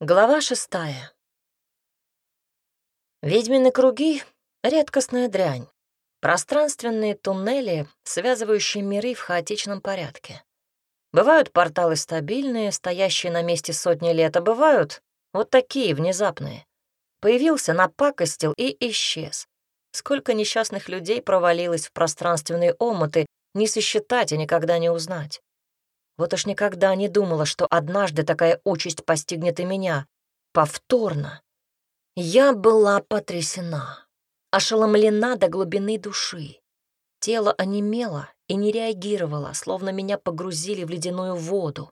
Глава шестая. Ведьмины круги — редкостная дрянь. Пространственные туннели, связывающие миры в хаотичном порядке. Бывают порталы стабильные, стоящие на месте сотни лет, а бывают вот такие, внезапные. Появился, напакостил и исчез. Сколько несчастных людей провалилось в пространственные омуты, не сосчитать и никогда не узнать. Вот уж никогда не думала, что однажды такая участь постигнет и меня. Повторно. Я была потрясена, ошеломлена до глубины души. Тело онемело и не реагировало, словно меня погрузили в ледяную воду.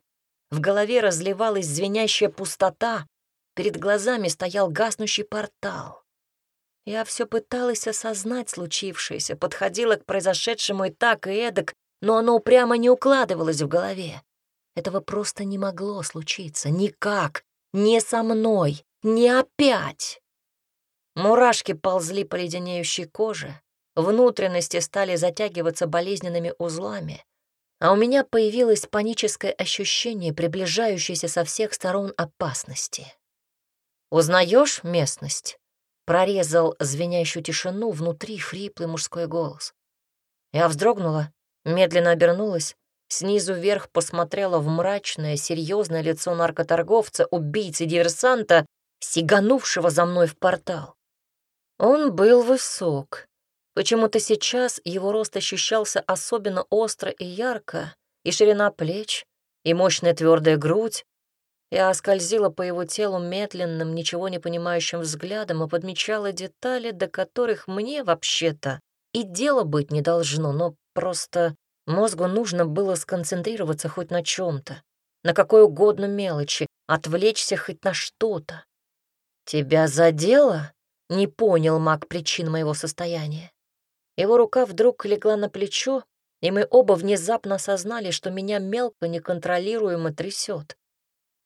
В голове разливалась звенящая пустота, перед глазами стоял гаснущий портал. Я все пыталась осознать случившееся, подходила к произошедшему и так, и эдак, но оно упрямо не укладывалось в голове. Этого просто не могло случиться. Никак. Не со мной. Не опять. Мурашки ползли по леденеющей коже. Внутренности стали затягиваться болезненными узлами. А у меня появилось паническое ощущение приближающейся со всех сторон опасности. «Узнаешь местность?» — прорезал звенящую тишину внутри хриплый мужской голос. Я вздрогнула, медленно обернулась Снизу вверх посмотрела в мрачное, серьезное лицо наркоторговца, убийцы-диверсанта, сиганувшего за мной в портал. Он был высок. Почему-то сейчас его рост ощущался особенно остро и ярко, и ширина плеч, и мощная твердая грудь. Я скользила по его телу медленным, ничего не понимающим взглядом и подмечала детали, до которых мне, вообще-то, и дело быть не должно, но просто Мозгу нужно было сконцентрироваться хоть на чем-то, на какой угодно мелочи, отвлечься хоть на что-то. «Тебя задело?» — не понял маг причин моего состояния. Его рука вдруг легла на плечо, и мы оба внезапно осознали, что меня мелко неконтролируемо трясет.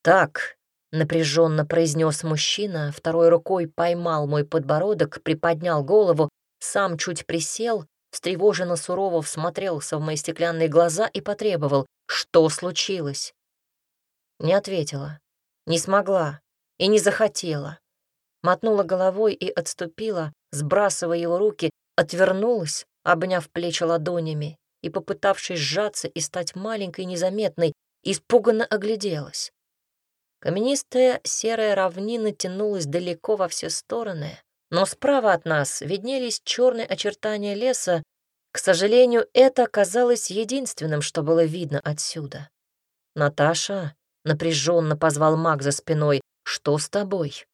«Так», — напряженно произнес мужчина, второй рукой поймал мой подбородок, приподнял голову, сам чуть присел встревоженно сурово всмотрелся в мои стеклянные глаза и потребовал, что случилось. Не ответила, не смогла и не захотела. Мотнула головой и отступила, сбрасывая его руки, отвернулась, обняв плечи ладонями, и, попытавшись сжаться и стать маленькой незаметной, испуганно огляделась. Каменистая серая равнина тянулась далеко во все стороны, но справа от нас виднелись черные очертания леса. К сожалению, это оказалось единственным, что было видно отсюда. «Наташа», — напряженно позвал маг за спиной, — «что с тобой?»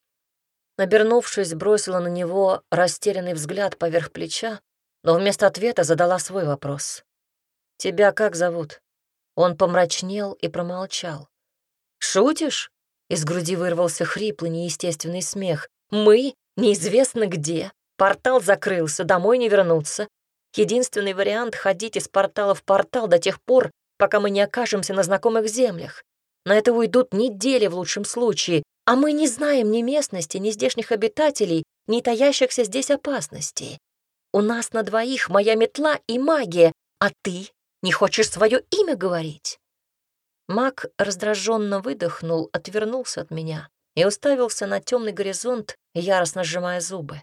Набернувшись, бросила на него растерянный взгляд поверх плеча, но вместо ответа задала свой вопрос. «Тебя как зовут?» Он помрачнел и промолчал. «Шутишь?» — из груди вырвался хриплый неестественный смех. «Мы Неизвестно где. Портал закрылся, домой не вернуться. Единственный вариант — ходить из портала в портал до тех пор, пока мы не окажемся на знакомых землях. На это уйдут недели в лучшем случае, а мы не знаем ни местности, ни здешних обитателей, ни таящихся здесь опасностей. У нас на двоих моя метла и магия, а ты не хочешь свое имя говорить?» Маг раздраженно выдохнул, отвернулся от меня и уставился на темный горизонт, яростно сжимая зубы.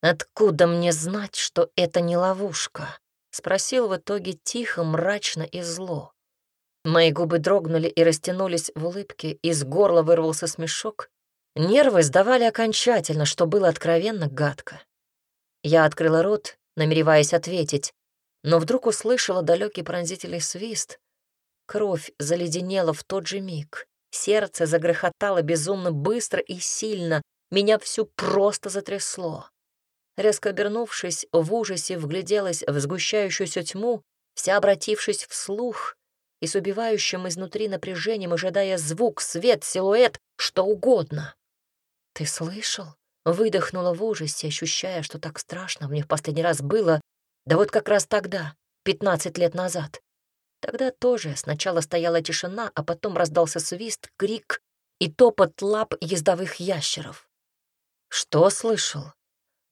«Откуда мне знать, что это не ловушка?» — спросил в итоге тихо, мрачно и зло. Мои губы дрогнули и растянулись в улыбке, из горла вырвался смешок. Нервы сдавали окончательно, что было откровенно гадко. Я открыла рот, намереваясь ответить, но вдруг услышала далекий пронзительный свист. Кровь заледенела в тот же миг. Сердце загрохотало безумно быстро и сильно, меня всю просто затрясло. Резко обернувшись, в ужасе вгляделась в сгущающуюся тьму, вся обратившись вслух и с убивающим изнутри напряжением, ожидая звук, свет, силуэт, что угодно. «Ты слышал?» — выдохнула в ужасе, ощущая, что так страшно мне в последний раз было, да вот как раз тогда, пятнадцать лет назад. Тогда тоже сначала стояла тишина, а потом раздался свист, крик и топот лап ездовых ящеров. Что слышал?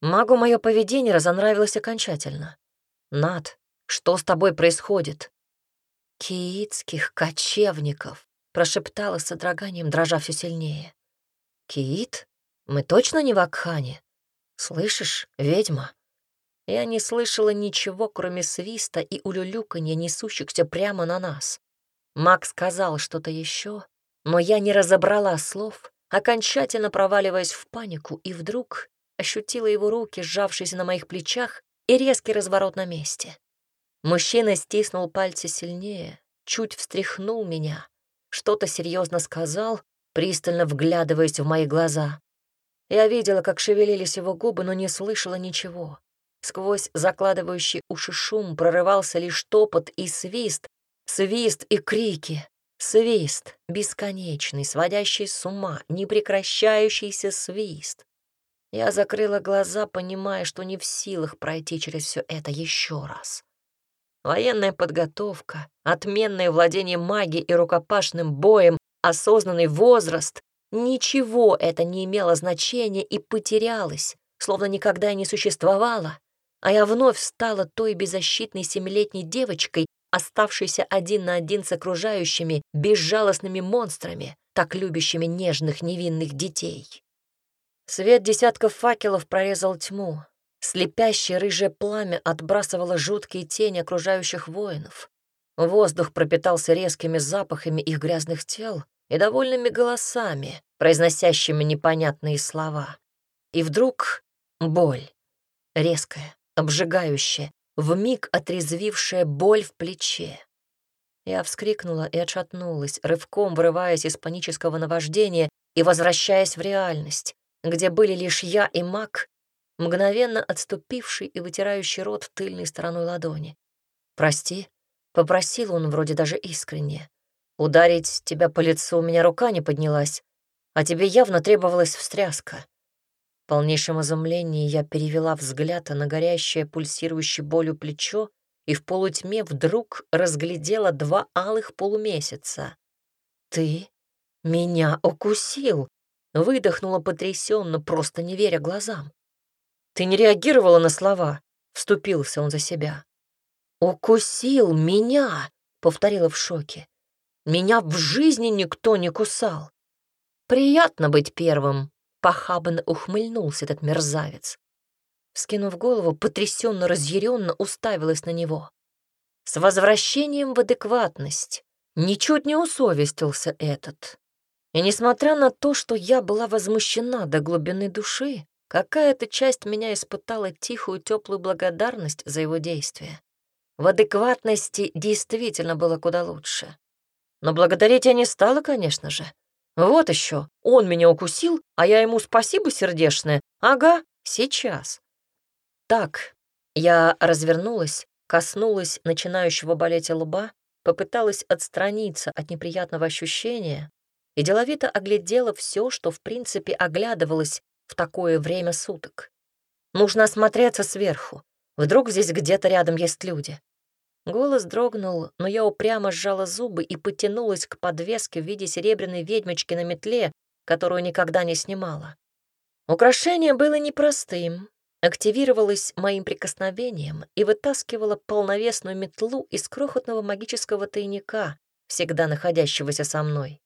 Магу мое поведение разонравилось окончательно. Над, что с тобой происходит? Киитских кочевников, прошептала с содроганием, дрожа все сильнее. Кит, мы точно не в Акхане? Слышишь, ведьма? Я не слышала ничего, кроме свиста и улюлюканья, несущихся прямо на нас. Мак сказал что-то еще, но я не разобрала слов, окончательно проваливаясь в панику, и вдруг ощутила его руки, сжавшиеся на моих плечах, и резкий разворот на месте. Мужчина стиснул пальцы сильнее, чуть встряхнул меня, что-то серьезно сказал, пристально вглядываясь в мои глаза. Я видела, как шевелились его губы, но не слышала ничего. Сквозь закладывающий уши шум прорывался лишь топот и свист, свист и крики. Свист, бесконечный, сводящий с ума, непрекращающийся свист. Я закрыла глаза, понимая, что не в силах пройти через все это еще раз. Военная подготовка, отменное владение магией и рукопашным боем, осознанный возраст — ничего это не имело значения и потерялось, словно никогда и не существовало а я вновь стала той беззащитной семилетней девочкой, оставшейся один на один с окружающими безжалостными монстрами, так любящими нежных невинных детей. Свет десятков факелов прорезал тьму. Слепящее рыжее пламя отбрасывало жуткие тени окружающих воинов. Воздух пропитался резкими запахами их грязных тел и довольными голосами, произносящими непонятные слова. И вдруг боль, резкая, обжигающая, вмиг отрезвившая боль в плече. Я вскрикнула и отшатнулась, рывком вырываясь из панического наваждения и возвращаясь в реальность, где были лишь я и маг, мгновенно отступивший и вытирающий рот тыльной стороной ладони. «Прости», — попросил он вроде даже искренне. «Ударить тебя по лицу у меня рука не поднялась, а тебе явно требовалась встряска. В полнейшем изумлении я перевела взгляд на горящее пульсирующее болью плечо и в полутьме вдруг разглядела два алых полумесяца. «Ты меня укусил!» — выдохнула потрясенно, просто не веря глазам. «Ты не реагировала на слова?» — вступился он за себя. «Укусил меня!» — повторила в шоке. «Меня в жизни никто не кусал. Приятно быть первым, Похабно ухмыльнулся этот мерзавец. Скинув голову, потрясенно разъяренно уставилась на него. С возвращением в адекватность ничуть не усовестился этот. И несмотря на то, что я была возмущена до глубины души, какая-то часть меня испытала тихую теплую благодарность за его действия. В адекватности действительно было куда лучше. Но благодарить я не стала, конечно же. Вот еще, он меня укусил, а я ему спасибо сердечное. Ага, сейчас. Так, я развернулась, коснулась начинающего болеть лба, попыталась отстраниться от неприятного ощущения и деловито оглядела все, что в принципе оглядывалось в такое время суток. Нужно осмотреться сверху. Вдруг здесь где-то рядом есть люди. Голос дрогнул, но я упрямо сжала зубы и потянулась к подвеске в виде серебряной ведьмочки на метле, которую никогда не снимала. Украшение было непростым, активировалось моим прикосновением и вытаскивало полновесную метлу из крохотного магического тайника, всегда находящегося со мной.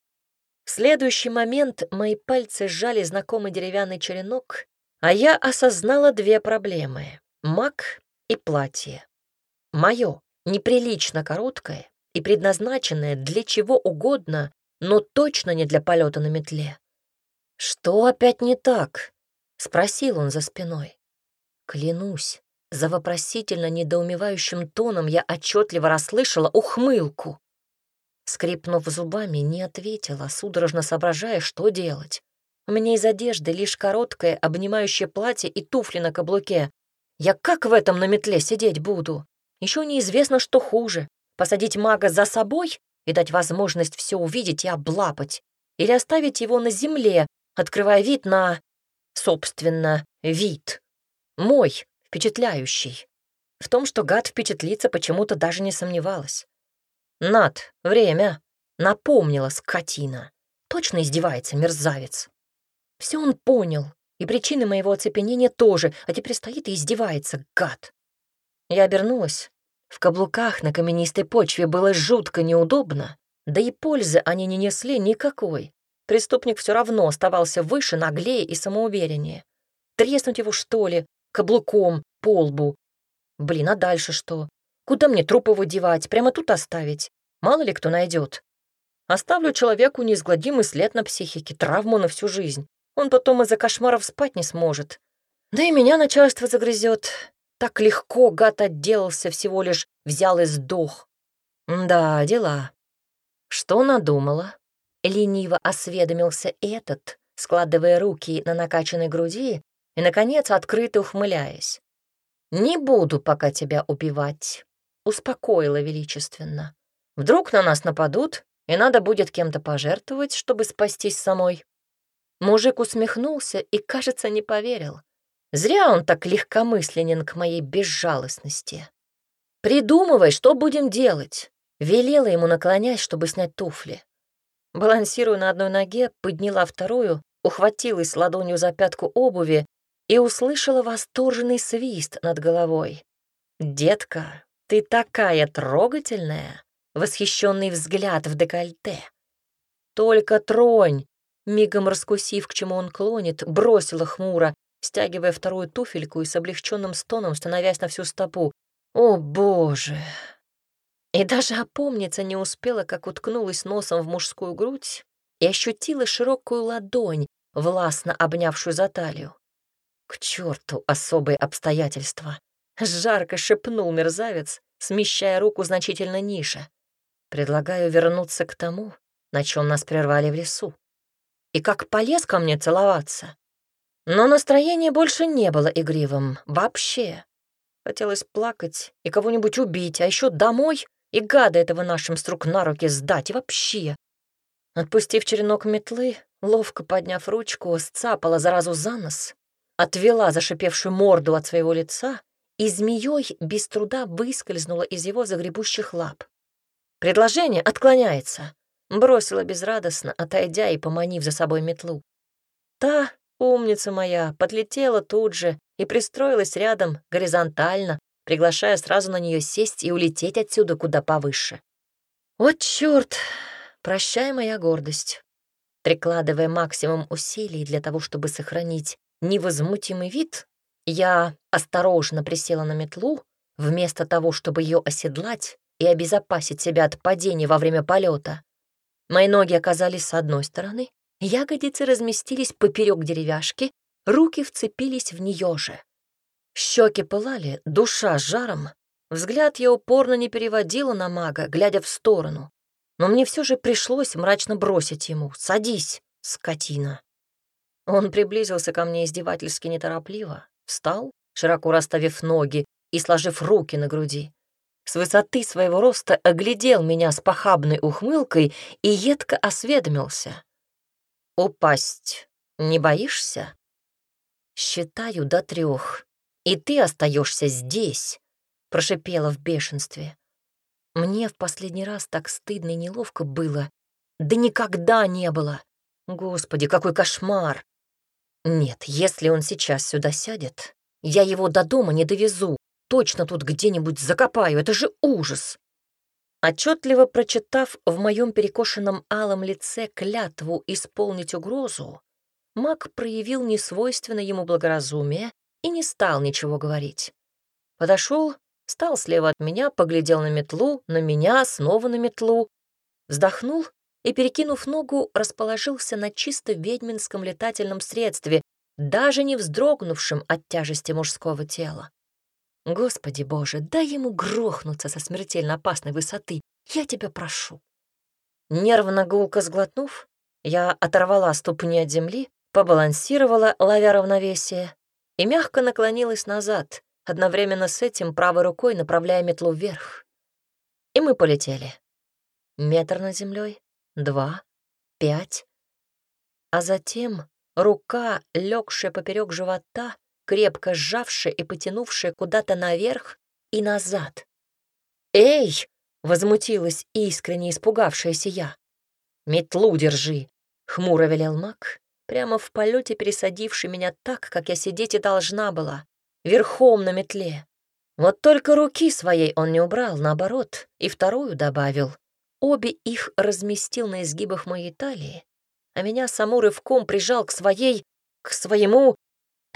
В следующий момент мои пальцы сжали знакомый деревянный черенок, а я осознала две проблемы — маг и платье. Мое, неприлично короткое и предназначенное для чего угодно, но точно не для полета на метле. «Что опять не так?» — спросил он за спиной. Клянусь, за вопросительно недоумевающим тоном я отчетливо расслышала ухмылку. Скрипнув зубами, не ответила, судорожно соображая, что делать. У меня из одежды лишь короткое, обнимающее платье и туфли на каблуке. Я как в этом на метле сидеть буду? Еще неизвестно, что хуже — посадить мага за собой и дать возможность все увидеть и облапать, или оставить его на земле, открывая вид на, собственно, вид. Мой, впечатляющий. В том, что гад впечатлится, почему-то даже не сомневалась. «Над, время!» — напомнила скотина. Точно издевается мерзавец. Все он понял, и причины моего оцепенения тоже, а теперь стоит и издевается, гад. Я обернулась. В каблуках на каменистой почве было жутко неудобно, да и пользы они не несли никакой. преступник все равно оставался выше, наглее и самоувереннее. Треснуть его, что ли, каблуком по лбу. Блин, а дальше что? Куда мне трупы выдевать? Прямо тут оставить? Мало ли кто найдет. Оставлю человеку неизгладимый след на психике, травму на всю жизнь. Он потом из-за кошмаров спать не сможет. Да и меня начальство загрызет. Так легко гад отделался, всего лишь взял и сдох. Да, дела. Что надумала? Лениво осведомился этот, складывая руки на накачанной груди и, наконец, открыто ухмыляясь. «Не буду пока тебя убивать», — успокоила величественно. «Вдруг на нас нападут, и надо будет кем-то пожертвовать, чтобы спастись самой». Мужик усмехнулся и, кажется, не поверил. Зря он так легкомысленен к моей безжалостности. «Придумывай, что будем делать», — велела ему наклонясь, чтобы снять туфли. Балансируя на одной ноге, подняла вторую, ухватилась ладонью за пятку обуви и услышала восторженный свист над головой. «Детка, ты такая трогательная!» Восхищенный взгляд в декольте. «Только тронь!» Мигом раскусив, к чему он клонит, бросила хмуро, стягивая вторую туфельку и с облегченным стоном становясь на всю стопу. «О, боже!» И даже опомниться не успела, как уткнулась носом в мужскую грудь и ощутила широкую ладонь, властно обнявшую за талию. К черту особые обстоятельства. Жарко шепнул мерзавец, смещая руку значительно ниже. Предлагаю вернуться к тому, на чем нас прервали в лесу. И как полез ко мне целоваться. Но настроение больше не было игривым. Вообще. Хотелось плакать и кого-нибудь убить, а еще домой и гада этого нашим струк на руки сдать. И вообще. Отпустив черенок метлы, ловко подняв ручку, сцапала заразу за нос отвела зашипевшую морду от своего лица и змеей без труда выскользнула из его загребущих лап. «Предложение отклоняется», — бросила безрадостно, отойдя и поманив за собой метлу. Та, умница моя, подлетела тут же и пристроилась рядом горизонтально, приглашая сразу на нее сесть и улететь отсюда куда повыше. «Вот чёрт! Прощай, моя гордость!» Прикладывая максимум усилий для того, чтобы сохранить невозмутимый вид, я осторожно присела на метлу, вместо того, чтобы ее оседлать и обезопасить себя от падения во время полета. Мои ноги оказались с одной стороны, ягодицы разместились поперек деревяшки, руки вцепились в нее же. Щеки пылали, душа жаром. Взгляд я упорно не переводила на мага, глядя в сторону. Но мне все же пришлось мрачно бросить ему «Садись, скотина». Он приблизился ко мне издевательски неторопливо, встал, широко расставив ноги и сложив руки на груди. С высоты своего роста оглядел меня с похабной ухмылкой и едко осведомился. «Упасть не боишься?» «Считаю до трех, и ты остаешься здесь», — прошипела в бешенстве. Мне в последний раз так стыдно и неловко было. Да никогда не было. Господи, какой кошмар! Нет, если он сейчас сюда сядет, я его до дома не довезу, точно тут где-нибудь закопаю, это же ужас. Отчетливо прочитав в моем перекошенном алом лице клятву исполнить угрозу, маг проявил несвойственное ему благоразумие и не стал ничего говорить. Подошел, стал слева от меня, поглядел на метлу, на меня, снова на метлу, вздохнул и, перекинув ногу, расположился на чисто ведьминском летательном средстве, даже не вздрогнувшем от тяжести мужского тела. Господи Боже, дай ему грохнуться со смертельно опасной высоты, я тебя прошу. Нервно гулко сглотнув, я оторвала ступни от земли, побалансировала, ловя равновесие, и мягко наклонилась назад, одновременно с этим правой рукой направляя метлу вверх. И мы полетели. Метр над землей, два, пять. А затем рука, легшая поперек живота, крепко сжавшая и потянувшая куда-то наверх и назад. «Эй!» — возмутилась искренне испугавшаяся я. «Метлу держи!» — хмуро велел маг, прямо в полете пересадивший меня так, как я сидеть и должна была, верхом на метле. Вот только руки своей он не убрал, наоборот, и вторую добавил. Обе их разместил на изгибах моей талии, а меня саму рывком прижал к своей... к своему...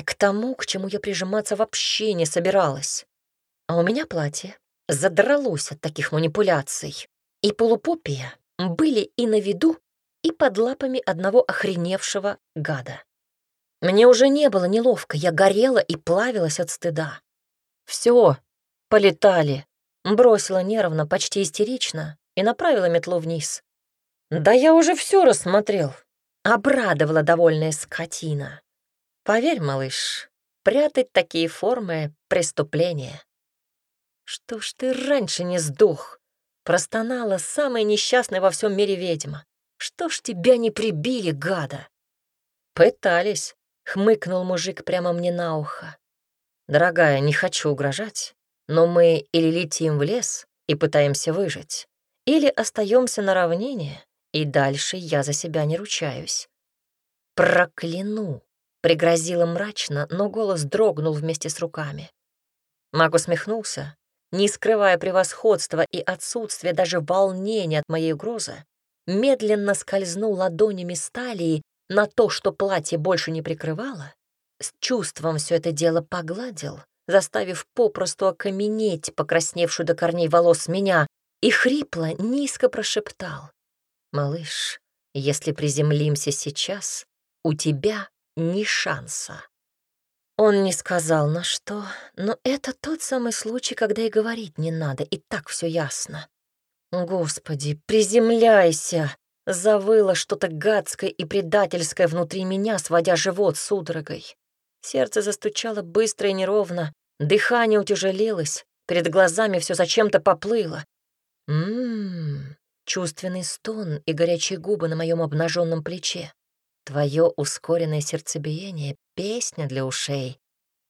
к тому, к чему я прижиматься вообще не собиралась. А у меня платье задралось от таких манипуляций, и полупопия были и на виду, и под лапами одного охреневшего гада. Мне уже не было неловко, я горела и плавилась от стыда. Все, полетали. Бросила нервно, почти истерично, и направила метлу вниз. Да я уже все рассмотрел. Обрадовала довольная скотина. Поверь, малыш, прятать такие формы — преступление. Что ж ты раньше не сдох? Простонала самая несчастная во всем мире ведьма. Что ж тебя не прибили, гада? Пытались, хмыкнул мужик прямо мне на ухо. Дорогая, не хочу угрожать, но мы или летим в лес и пытаемся выжить, или остаемся на равнине, и дальше я за себя не ручаюсь. Прокляну, пригрозила мрачно, но голос дрогнул вместе с руками. Маг усмехнулся, не скрывая превосходства и отсутствия даже волнения от моей угрозы, медленно скользнул ладонями сталии на то, что платье больше не прикрывало, с чувством все это дело погладил, заставив попросту окаменеть покрасневшую до корней волос меня, и хрипло, низко прошептал. «Малыш, если приземлимся сейчас, у тебя ни шанса». Он не сказал на что, но это тот самый случай, когда и говорить не надо, и так все ясно. «Господи, приземляйся!» Завыло что-то гадское и предательское внутри меня, сводя живот судорогой. Сердце застучало быстро и неровно, дыхание утяжелилось, перед глазами все зачем-то поплыло. Ммм, чувственный стон и горячие губы на моем обнаженном плече. Твое ускоренное сердцебиение — песня для ушей.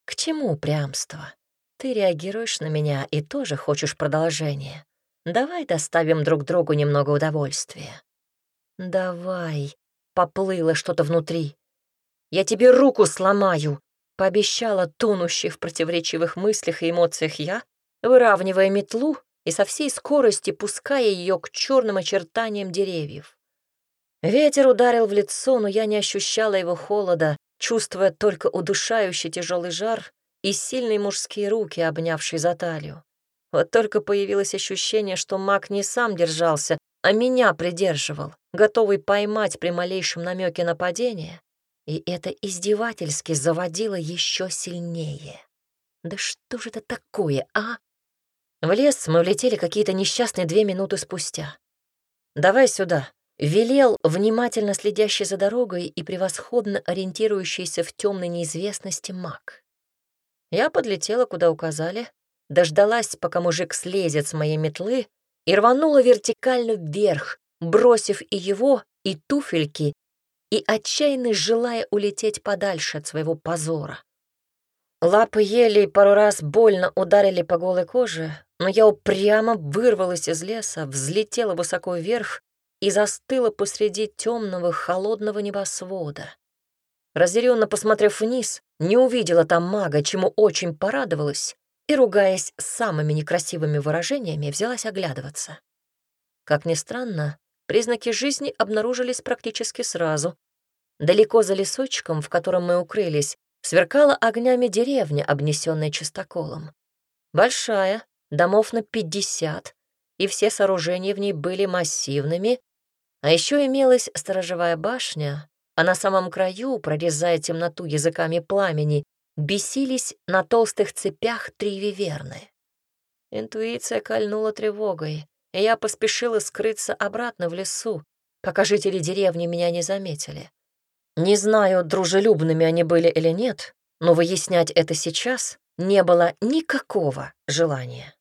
К чему упрямство? Ты реагируешь на меня и тоже хочешь продолжения. Давай доставим друг другу немного удовольствия. Давай, поплыло что-то внутри. Я тебе руку сломаю, пообещала тонущих в противоречивых мыслях и эмоциях я, выравнивая метлу и со всей скорости пуская ее к черным очертаниям деревьев. Ветер ударил в лицо, но я не ощущала его холода, чувствуя только удушающий тяжелый жар и сильные мужские руки, обнявшие за талию. Вот только появилось ощущение, что маг не сам держался, а меня придерживал, готовый поймать при малейшем намеке нападения, и это издевательски заводило еще сильнее. Да что же это такое, а? В лес мы влетели какие-то несчастные две минуты спустя. «Давай сюда», — велел внимательно следящий за дорогой и превосходно ориентирующийся в темной неизвестности маг. Я подлетела, куда указали, дождалась, пока мужик слезет с моей метлы, и рванула вертикально вверх, бросив и его, и туфельки, и отчаянно желая улететь подальше от своего позора. Лапы ели и пару раз больно ударили по голой коже, но я упрямо вырвалась из леса, взлетела высоко вверх и застыла посреди темного холодного небосвода. Разъяренно посмотрев вниз, не увидела там мага, чему очень порадовалась, и, ругаясь самыми некрасивыми выражениями, взялась оглядываться. Как ни странно, признаки жизни обнаружились практически сразу. Далеко за лесочком, в котором мы укрылись, сверкала огнями деревня, обнесенная чистоколом. Большая, домов на пятьдесят, и все сооружения в ней были массивными, а еще имелась сторожевая башня, а на самом краю, прорезая темноту языками пламени, бесились на толстых цепях три виверны. Интуиция кольнула тревогой, и я поспешила скрыться обратно в лесу, пока жители деревни меня не заметили. Не знаю, дружелюбными они были или нет, но выяснять это сейчас не было никакого желания.